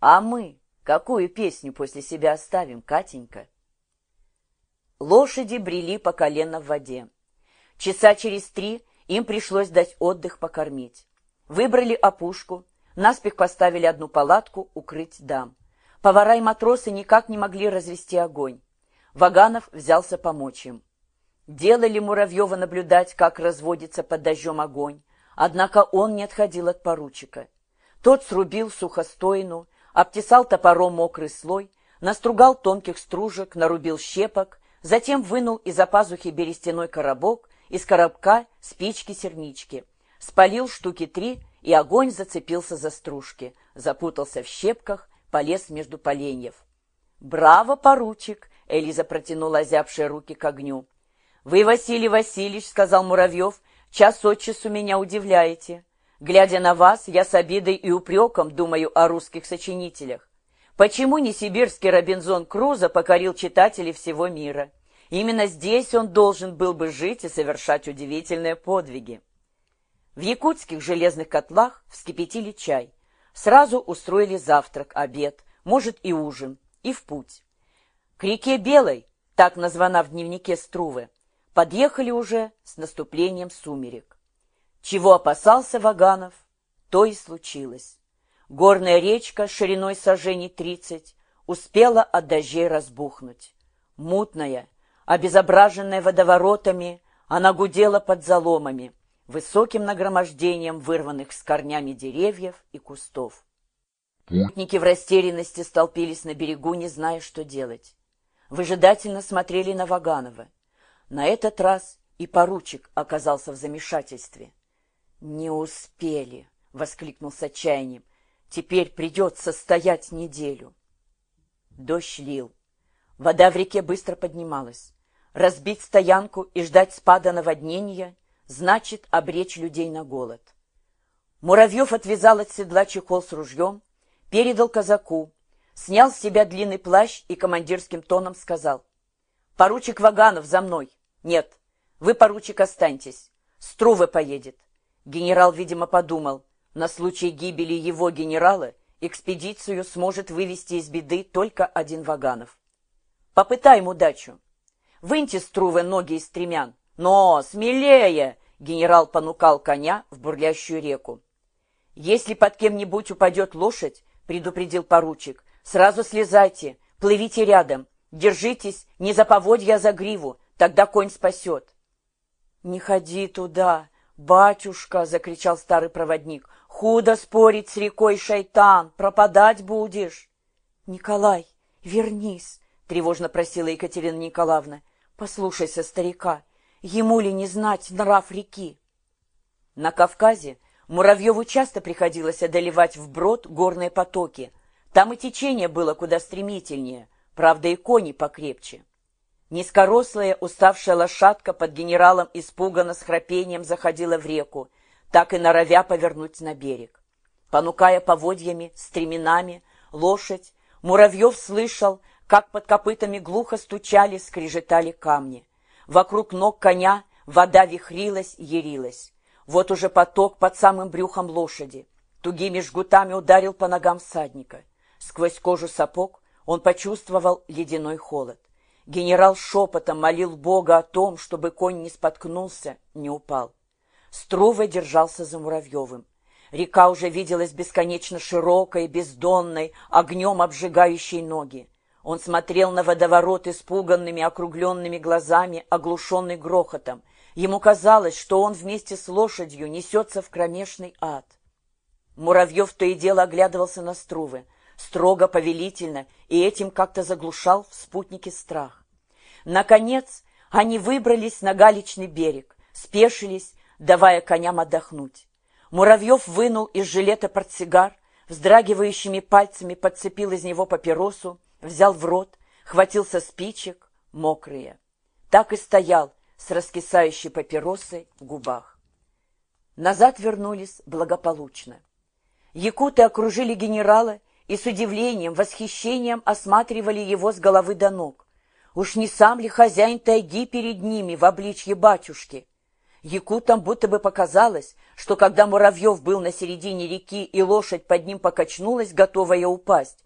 А мы какую песню после себя оставим, Катенька? Лошади брели по колено в воде. Часа через три им пришлось дать отдых покормить. Выбрали опушку, наспех поставили одну палатку, укрыть дам. Повара и матросы никак не могли развести огонь. Ваганов взялся помочь им. Делали Муравьева наблюдать, как разводится под дождем огонь, однако он не отходил от поручика. Тот срубил сухостойну, обтесал топором мокрый слой, настругал тонких стружек, нарубил щепок, затем вынул из-за пазухи берестяной коробок, из коробка спички-сернички, спалил штуки три, и огонь зацепился за стружки, запутался в щепках, полез между поленьев. «Браво, поручик!» — Элиза протянула озябшие руки к огню. «Вы, Василий Васильевич, — сказал Муравьев, — час от часу меня удивляете. Глядя на вас, я с обидой и упреком думаю о русских сочинителях. Почему не сибирский Робинзон Крузо покорил читателей всего мира? Именно здесь он должен был бы жить и совершать удивительные подвиги. В якутских железных котлах вскипятили чай. Сразу устроили завтрак, обед, может и ужин, и в путь. К реке Белой, так названа в дневнике Струвы, подъехали уже с наступлением сумерек. Чего опасался Ваганов, то и случилось. Горная речка шириной сажений тридцать успела от дождей разбухнуть. Мутная, обезображенная водоворотами, она гудела под заломами, высоким нагромождением вырванных с корнями деревьев и кустов. Путники в растерянности столпились на берегу, не зная, что делать. Выжидательно смотрели на Ваганова. На этот раз и поручик оказался в замешательстве. «Не успели!» — воскликнул с отчаянием. «Теперь придется стоять неделю». Дождь лил. Вода в реке быстро поднималась. Разбить стоянку и ждать спада наводнения значит обречь людей на голод. Муравьев отвязал от седла чехол с ружьем, передал казаку, снял с себя длинный плащ и командирским тоном сказал. «Поручик Ваганов за мной!» «Нет, вы, поручик, останьтесь. Струве поедет». Генерал, видимо, подумал, на случай гибели его генерала экспедицию сможет вывести из беды только один Ваганов. «Попытаем удачу. Выньте Струве ноги из стремян. Но, смелее!» Генерал понукал коня в бурлящую реку. «Если под кем-нибудь упадет лошадь, — предупредил поручик, — сразу слезайте, плывите рядом, держитесь не за поводья, а за гриву, Тогда конь спасет. — Не ходи туда, батюшка! — закричал старый проводник. — Худо спорить с рекой, шайтан! Пропадать будешь! — Николай, вернись! — тревожно просила Екатерина Николаевна. — Послушайся старика. Ему ли не знать нрав реки? На Кавказе Муравьеву часто приходилось одолевать вброд горные потоки. Там и течение было куда стремительнее, правда и кони покрепче. Низкорослая, уставшая лошадка под генералом испуганно с храпением заходила в реку, так и норовя повернуть на берег. Понукая поводьями, стременами, лошадь, Муравьев слышал, как под копытами глухо стучали, скрежетали камни. Вокруг ног коня вода вихрилась, ярилась. Вот уже поток под самым брюхом лошади. Тугими жгутами ударил по ногам всадника. Сквозь кожу сапог он почувствовал ледяной холод. Генерал шепотом молил Бога о том, чтобы конь не споткнулся, не упал. Струве держался за Муравьевым. Река уже виделась бесконечно широкой, бездонной, огнем обжигающей ноги. Он смотрел на водоворот испуганными, округленными глазами, оглушенный грохотом. Ему казалось, что он вместе с лошадью несется в кромешный ад. Муравьев то и дело оглядывался на Струве, строго, повелительно, и этим как-то заглушал в спутнике страх. Наконец, они выбрались на галечный берег, спешились, давая коням отдохнуть. Муравьев вынул из жилета портсигар, вздрагивающими пальцами подцепил из него папиросу, взял в рот, хватился спичек, мокрые. Так и стоял с раскисающей папиросой в губах. Назад вернулись благополучно. Якуты окружили генерала и с удивлением, восхищением осматривали его с головы до ног. Уж не сам ли хозяин тайги перед ними в обличье батюшки? Якутам будто бы показалось, что когда Муравьев был на середине реки и лошадь под ним покачнулась, готовая упасть,